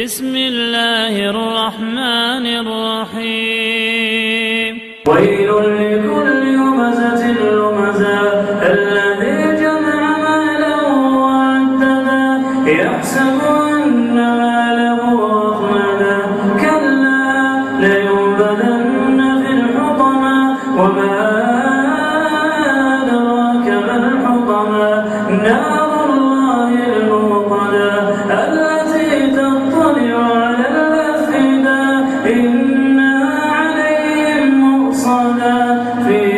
بسم الله الرحمن الرحيم. ويل لكل همزة لمزة الذي جمع مالا وعددا يحسب أن ماله أخمدا كلا لينبذن في الحطمة. وما أدراك ما الحطمة؟ نار fez.